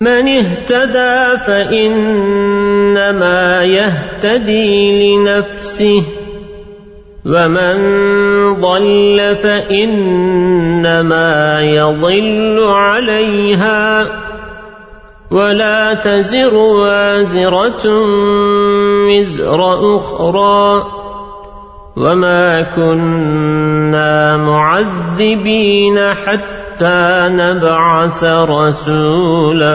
من اهتدى فإنما يهتدي لنفسه ومن ضل فإنما يضل عليها ولا تزر وازرة وزر أخرى وما كنا معذبين حتى نبعث رسولا.